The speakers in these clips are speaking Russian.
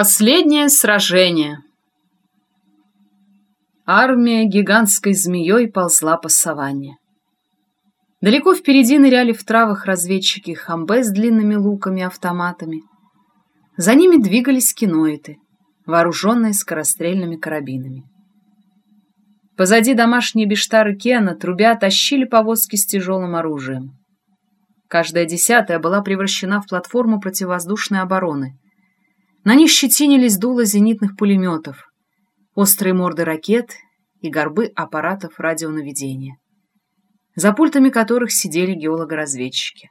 Последнее сражение. Армия гигантской змеей ползла по саванне. Далеко впереди ныряли в травах разведчики хамбе с длинными луками и автоматами. За ними двигались киноиты, вооруженные скорострельными карабинами. Позади домашние бештары Кена трубя тащили повозки с тяжелым оружием. Каждая десятая была превращена в платформу противовоздушной обороны. На них щетинились дула зенитных пулеметов, острые морды ракет и горбы аппаратов радионаведения за пультами которых сидели геологоразведчики.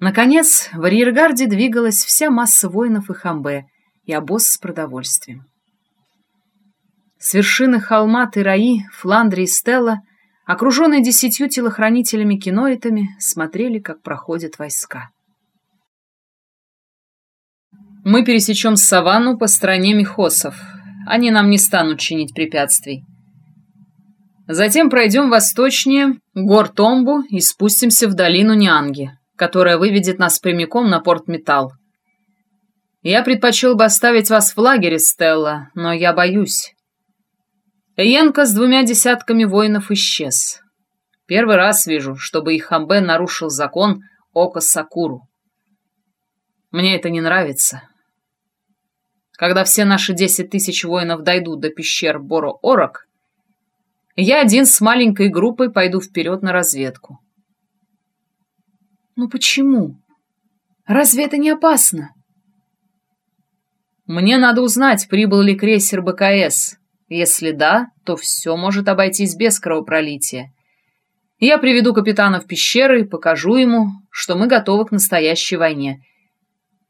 Наконец, в арьергарде двигалась вся масса воинов и хамбе и обоз с продовольствием. С вершины холма Тыраи, Фландри и Стелла, окруженные десятью телохранителями-киноитами, смотрели, как проходят войска. «Мы пересечем саванну по стране мехосов. Они нам не станут чинить препятствий. Затем пройдем восточнее, гор Томбу и спустимся в долину Нянги, которая выведет нас прямиком на порт Металл. Я предпочел бы оставить вас в лагере, Стелла, но я боюсь. Янка с двумя десятками воинов исчез. Первый раз вижу, чтобы их Хамбе нарушил закон Ока Сакуру. Мне это не нравится. Когда все наши десять тысяч воинов дойдут до пещер Боро-Орок, я один с маленькой группой пойду вперед на разведку. Ну почему? Разве это не опасно? Мне надо узнать, прибыл ли крейсер БКС. Если да, то все может обойтись без кровопролития. Я приведу капитана в пещеры и покажу ему, что мы готовы к настоящей войне.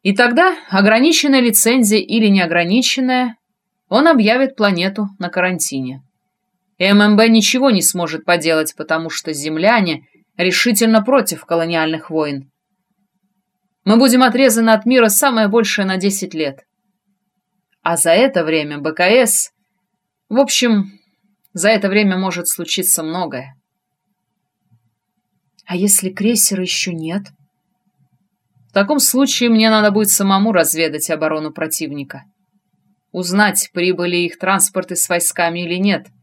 И тогда, ограниченная лицензия или неограниченная, он объявит планету на карантине. ММБ ничего не сможет поделать, потому что земляне решительно против колониальных войн. Мы будем отрезаны от мира самое большее на 10 лет. А за это время БКС... В общем, за это время может случиться многое. А если крейсера еще нет? В таком случае мне надо будет самому разведать оборону противника. Узнать, прибыли их транспорты с войсками или нет —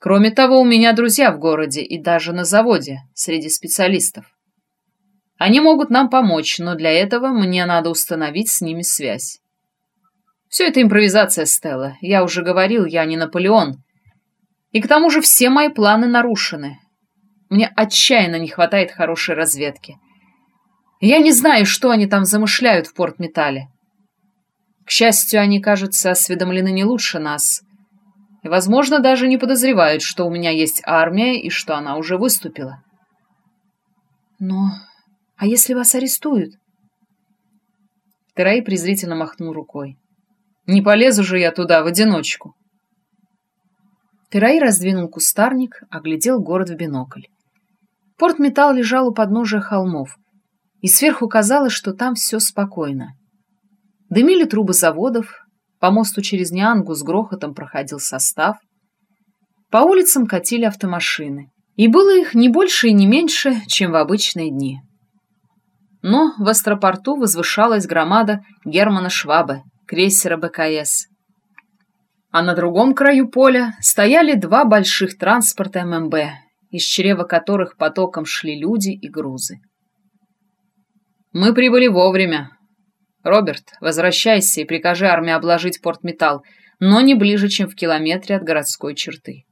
Кроме того, у меня друзья в городе и даже на заводе, среди специалистов. Они могут нам помочь, но для этого мне надо установить с ними связь. Все это импровизация, Стелла. Я уже говорил, я не Наполеон. И к тому же все мои планы нарушены. Мне отчаянно не хватает хорошей разведки. Я не знаю, что они там замышляют в Порт-Металле. К счастью, они, кажется, осведомлены не лучше нас и, возможно, даже не подозревают, что у меня есть армия и что она уже выступила. Но... А если вас арестуют? Терай презрительно махнул рукой. Не полезу же я туда в одиночку. Терай раздвинул кустарник, оглядел город в бинокль. Порт-металл лежал у подножия холмов, и сверху казалось, что там все спокойно. Дымили трубы заводов, по мосту через Ниангу с грохотом проходил состав. По улицам катили автомашины. И было их не больше и не меньше, чем в обычные дни. Но в Астропорту возвышалась громада Германа Швабе, крейсера БКС. А на другом краю поля стояли два больших транспорта ММБ, из чрева которых потоком шли люди и грузы. «Мы прибыли вовремя», «Роберт, возвращайся и прикажи армии обложить Порт-Металл, но не ближе, чем в километре от городской черты.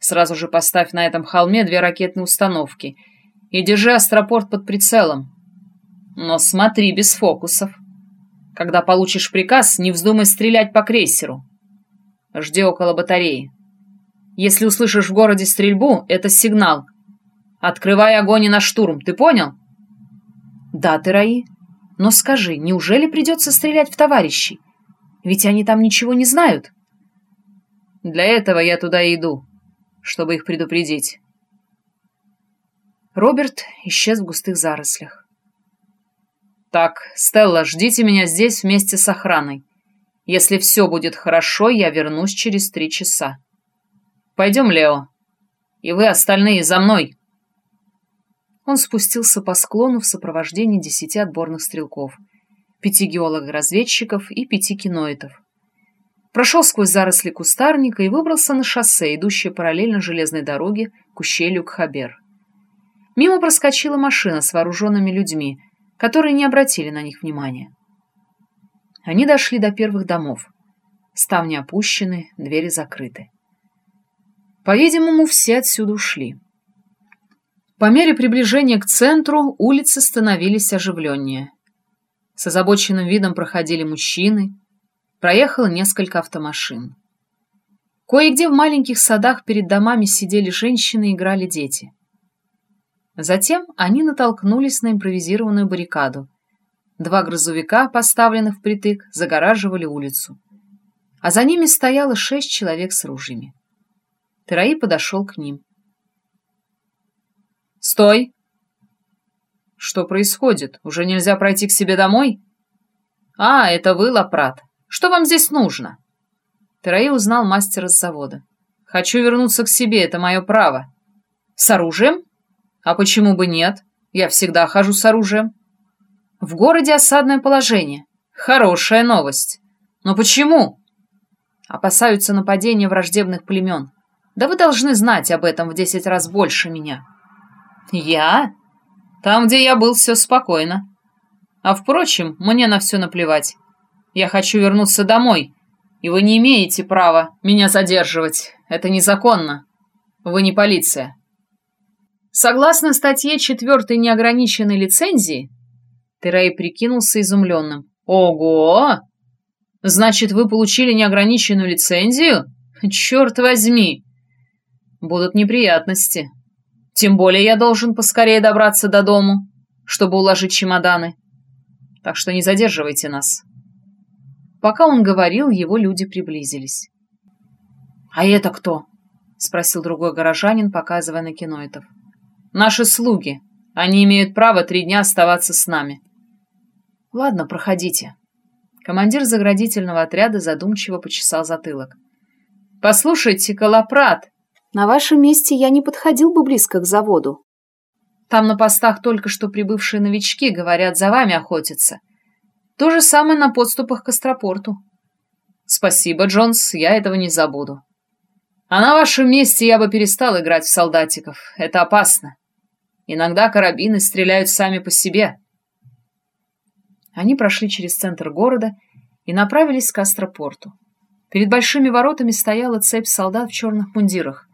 Сразу же поставь на этом холме две ракетные установки и держи Астропорт под прицелом. Но смотри без фокусов. Когда получишь приказ, не вздумай стрелять по крейсеру. Жди около батареи. Если услышишь в городе стрельбу, это сигнал. Открывай огонь на штурм, ты понял? Да, ты, Раи. Но скажи, неужели придется стрелять в товарищей? Ведь они там ничего не знают. Для этого я туда и иду, чтобы их предупредить. Роберт исчез в густых зарослях. Так, Стелла, ждите меня здесь вместе с охраной. Если все будет хорошо, я вернусь через три часа. Пойдем, Лео. И вы остальные за мной. Он спустился по склону в сопровождении десяти отборных стрелков. пяти геологов-разведчиков и пяти киноидов. Прошел сквозь заросли кустарника и выбрался на шоссе, идущее параллельно железной дороге к ущелью Кхабер. Мимо проскочила машина с вооруженными людьми, которые не обратили на них внимания. Они дошли до первых домов. Ставни опущены, двери закрыты. По-видимому, все отсюда ушли. По мере приближения к центру улицы становились оживленнее. С озабоченным видом проходили мужчины, проехало несколько автомашин. Кое-где в маленьких садах перед домами сидели женщины и играли дети. Затем они натолкнулись на импровизированную баррикаду. Два грузовика, поставленных впритык, загораживали улицу. А за ними стояло шесть человек с ружьями. Тераи подошел к ним. «Стой!» «Что происходит? Уже нельзя пройти к себе домой?» «А, это вы, Лапрат. Что вам здесь нужно?» Тераи узнал мастера с завода. «Хочу вернуться к себе, это мое право». «С оружием?» А почему бы нет? Я всегда хожу с оружием. В городе осадное положение. Хорошая новость. Но почему? Опасаются нападения враждебных племен. Да вы должны знать об этом в десять раз больше меня. Я? Там, где я был, все спокойно. А впрочем, мне на все наплевать. Я хочу вернуться домой, и вы не имеете права меня задерживать. Это незаконно. Вы не полиция. Согласно статье 4 неограниченной лицензии, Терей прикинулся изумленным. Ого! Значит, вы получили неограниченную лицензию? Черт возьми! Будут неприятности. Тем более я должен поскорее добраться до дому, чтобы уложить чемоданы. Так что не задерживайте нас. Пока он говорил, его люди приблизились. «А это кто?» — спросил другой горожанин, показывая на киноэтов. Наши слуги. Они имеют право три дня оставаться с нами. Ладно, проходите. Командир заградительного отряда задумчиво почесал затылок. Послушайте, Колопрат. На вашем месте я не подходил бы близко к заводу. Там на постах только что прибывшие новички, говорят, за вами охотятся. То же самое на подступах к Остропорту. Спасибо, Джонс, я этого не забуду. А на вашем месте я бы перестал играть в солдатиков. Это опасно. Иногда карабины стреляют сами по себе. Они прошли через центр города и направились к Астропорту. Перед большими воротами стояла цепь солдат в черных мундирах.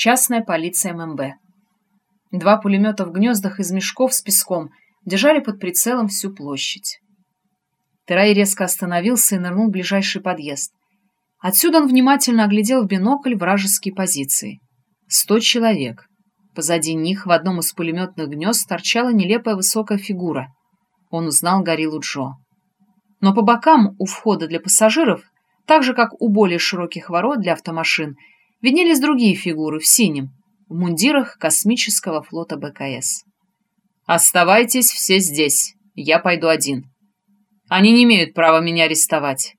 Частная полиция ММБ. Два пулемета в гнездах из мешков с песком держали под прицелом всю площадь. Терай резко остановился и нырнул в ближайший подъезд. Отсюда он внимательно оглядел в бинокль вражеские позиции. Сто человек. Позади них в одном из пулеметных гнезд торчала нелепая высокая фигура. Он узнал гориллу Джо. Но по бокам у входа для пассажиров, так же, как у более широких ворот для автомашин, виднелись другие фигуры в синем, в мундирах космического флота БКС. «Оставайтесь все здесь, я пойду один. Они не имеют права меня арестовать.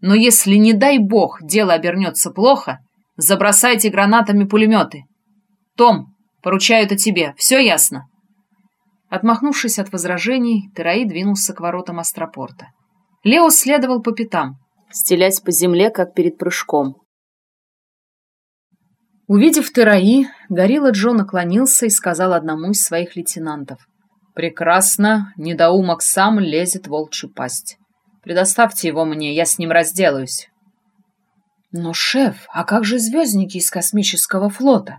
Но если, не дай бог, дело обернется плохо, забросайте гранатами пулеметы. Том, поручаю это тебе, все ясно?» Отмахнувшись от возражений, Тераи двинулся к воротам Астропорта. Лео следовал по пятам, стелясь по земле, как перед прыжком. Увидев Тераи, Горилла Джо наклонился и сказал одному из своих лейтенантов. «Прекрасно, недоумок сам лезет в волчью пасть. Предоставьте его мне, я с ним разделаюсь. Но, шеф, а как же звездники из космического флота?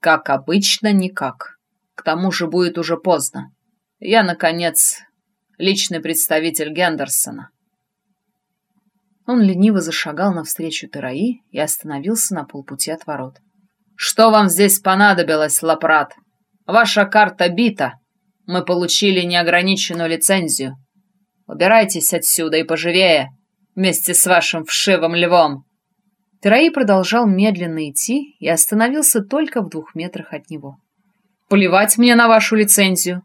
Как обычно, никак. К тому же будет уже поздно. Я, наконец, личный представитель Гендерсона. Он лениво зашагал навстречу Тераи и остановился на полпути от ворот. «Что вам здесь понадобилось, Лапрат? Ваша карта бита. Мы получили неограниченную лицензию. Убирайтесь отсюда и поживее, вместе с вашим вшивым львом!» Тераи продолжал медленно идти и остановился только в двух метрах от него. «Плевать мне на вашу лицензию.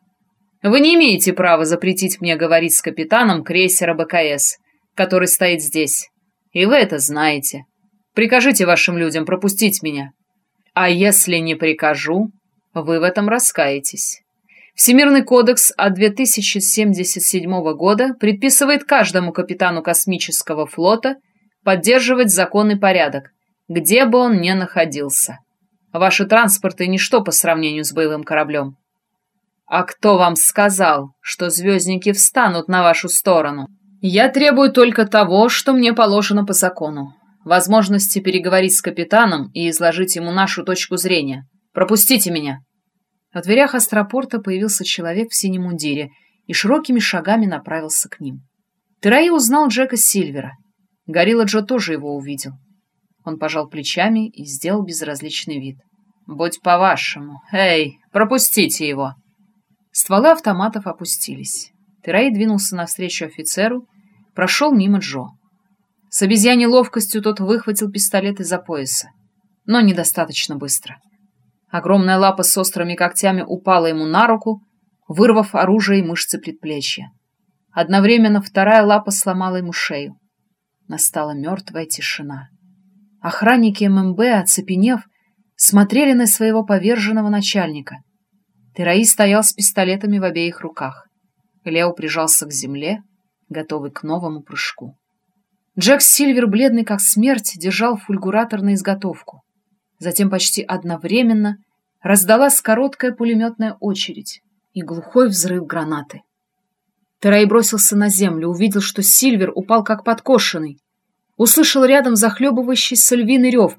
Вы не имеете права запретить мне говорить с капитаном крейсера БКС, который стоит здесь. И вы это знаете. Прикажите вашим людям пропустить меня. А если не прикажу, вы в этом раскаетесь. Всемирный кодекс от 2077 года предписывает каждому капитану космического флота поддерживать законный порядок, где бы он ни находился. Ваши транспорты – ничто по сравнению с боевым кораблем. А кто вам сказал, что звездники встанут на вашу сторону? Я требую только того, что мне положено по закону. Возможности переговорить с капитаном и изложить ему нашу точку зрения. Пропустите меня. В дверях астропорта появился человек в синем мундире и широкими шагами направился к ним. Тераи узнал Джека Сильвера. Горилла Джо тоже его увидел. Он пожал плечами и сделал безразличный вид. «Будь по-вашему. Эй, пропустите его!» Стволы автоматов опустились. Терай двинулся навстречу офицеру, прошел мимо Джо. С обезьяней ловкостью тот выхватил пистолет из-за пояса, но недостаточно быстро. Огромная лапа с острыми когтями упала ему на руку, вырвав оружие и мышцы предплечья. Одновременно вторая лапа сломала ему шею. Настала мертвая тишина. Охранники ММБ, оцепенев, смотрели на своего поверженного начальника. Тераи стоял с пистолетами в обеих руках. Лео прижался к земле, готовый к новому прыжку. Джек Сильвер, бледный как смерть, держал фульгуратор на изготовку. Затем почти одновременно раздалась короткая пулеметная очередь и глухой взрыв гранаты. Терай бросился на землю, увидел, что Сильвер упал как подкошенный, услышал рядом захлебывающийся львиный рев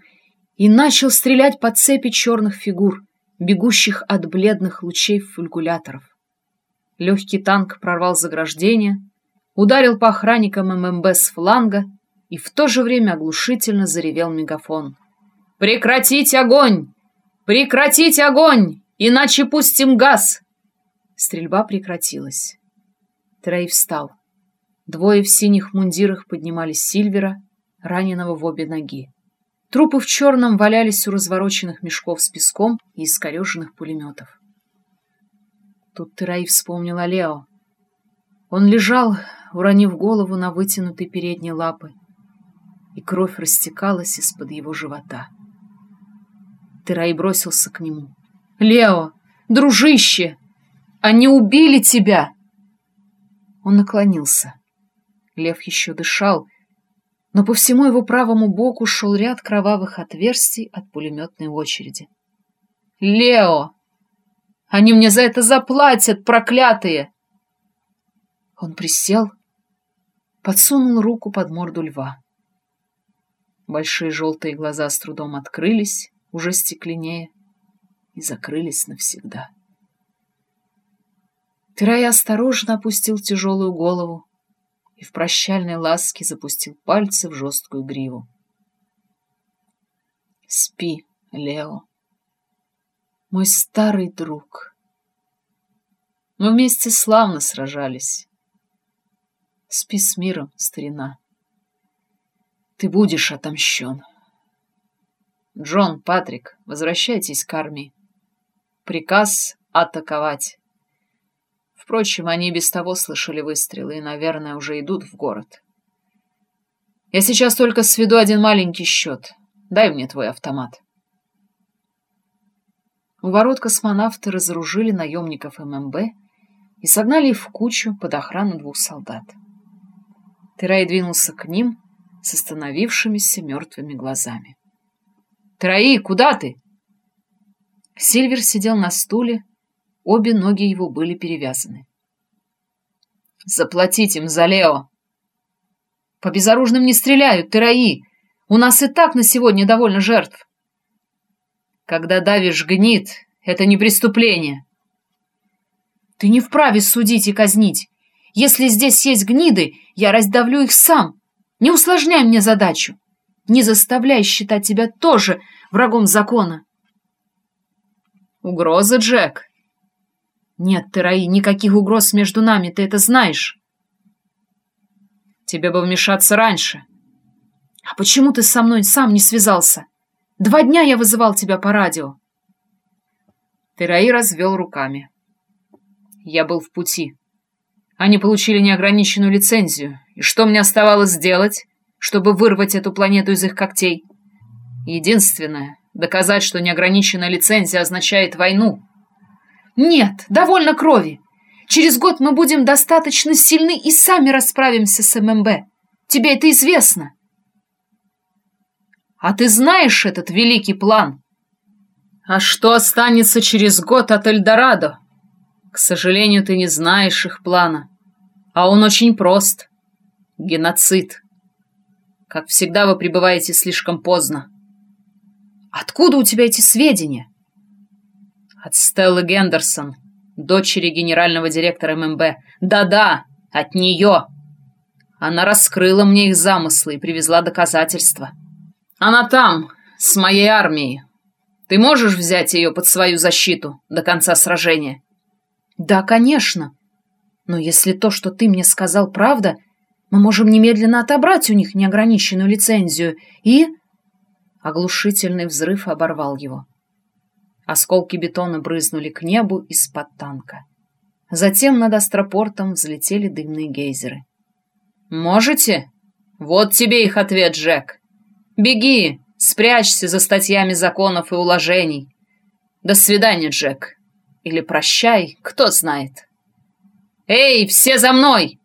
и начал стрелять по цепи черных фигур, бегущих от бледных лучей фульгуляторов. Легкий танк прорвал заграждение, ударил по охранникам ММБ с фланга и в то же время оглушительно заревел мегафон. «Прекратить огонь! Прекратить огонь! Иначе пустим газ!» Стрельба прекратилась. Трей встал. Двое в синих мундирах поднимали Сильвера, раненого в обе ноги. Трупы в черном валялись у развороченных мешков с песком и искореженных пулеметов. Тут Терай вспомнил о Лео. Он лежал, уронив голову на вытянутые передние лапы, и кровь растекалась из-под его живота. Терай бросился к нему. «Лео, дружище! Они убили тебя!» Он наклонился. Лев еще дышал, но по всему его правому боку шел ряд кровавых отверстий от пулеметной очереди. «Лео! Они мне за это заплатят, проклятые!» Он присел, подсунул руку под морду льва. Большие желтые глаза с трудом открылись, уже стекленее, и закрылись навсегда. Тирай осторожно опустил тяжелую голову и в прощальной ласке запустил пальцы в жесткую гриву. «Спи, Лео, мой старый друг. Мы вместе славно сражались. Спи с миром, старина. Ты будешь отомщен. Джон, Патрик, возвращайтесь к армии. Приказ атаковать. Впрочем, они без того слышали выстрелы и, наверное, уже идут в город. Я сейчас только сведу один маленький счет. Дай мне твой автомат. У ворот космонавты разоружили наемников ММБ и согнали их в кучу под охрану двух солдат. Терай двинулся к ним с остановившимися мертвыми глазами. «Тераи, куда ты?» Сильвер сидел на стуле, Обе ноги его были перевязаны. «Заплатить им за Лео!» «По безоружным не стреляют, Тераи! У нас и так на сегодня довольно жертв!» «Когда давишь гнит, это не преступление!» «Ты не вправе судить и казнить! Если здесь есть гниды, я раздавлю их сам! Не усложняй мне задачу! Не заставляй считать тебя тоже врагом закона!» «Угроза, Джек!» Нет, Тераи, никаких угроз между нами, ты это знаешь. Тебе бы вмешаться раньше. А почему ты со мной сам не связался? Два дня я вызывал тебя по радио. Тераи развел руками. Я был в пути. Они получили неограниченную лицензию. И что мне оставалось сделать, чтобы вырвать эту планету из их когтей? Единственное — доказать, что неограниченная лицензия означает войну — Нет, довольно крови. Через год мы будем достаточно сильны и сами расправимся с ММБ. Тебе это известно. А ты знаешь этот великий план? А что останется через год от Эльдорадо? К сожалению, ты не знаешь их плана. А он очень прост. Геноцид. Как всегда, вы прибываете слишком поздно. Откуда у тебя эти сведения? От Стеллы Гендерсон, дочери генерального директора ММБ. Да-да, от нее. Она раскрыла мне их замыслы и привезла доказательства. Она там, с моей армией. Ты можешь взять ее под свою защиту до конца сражения? Да, конечно. Но если то, что ты мне сказал, правда, мы можем немедленно отобрать у них неограниченную лицензию и... Оглушительный взрыв оборвал его. Осколки бетона брызнули к небу из-под танка. Затем над астропортом взлетели дымные гейзеры. «Можете? Вот тебе их ответ, Джек. Беги, спрячься за статьями законов и уложений. До свидания, Джек. Или прощай, кто знает. Эй, все за мной!»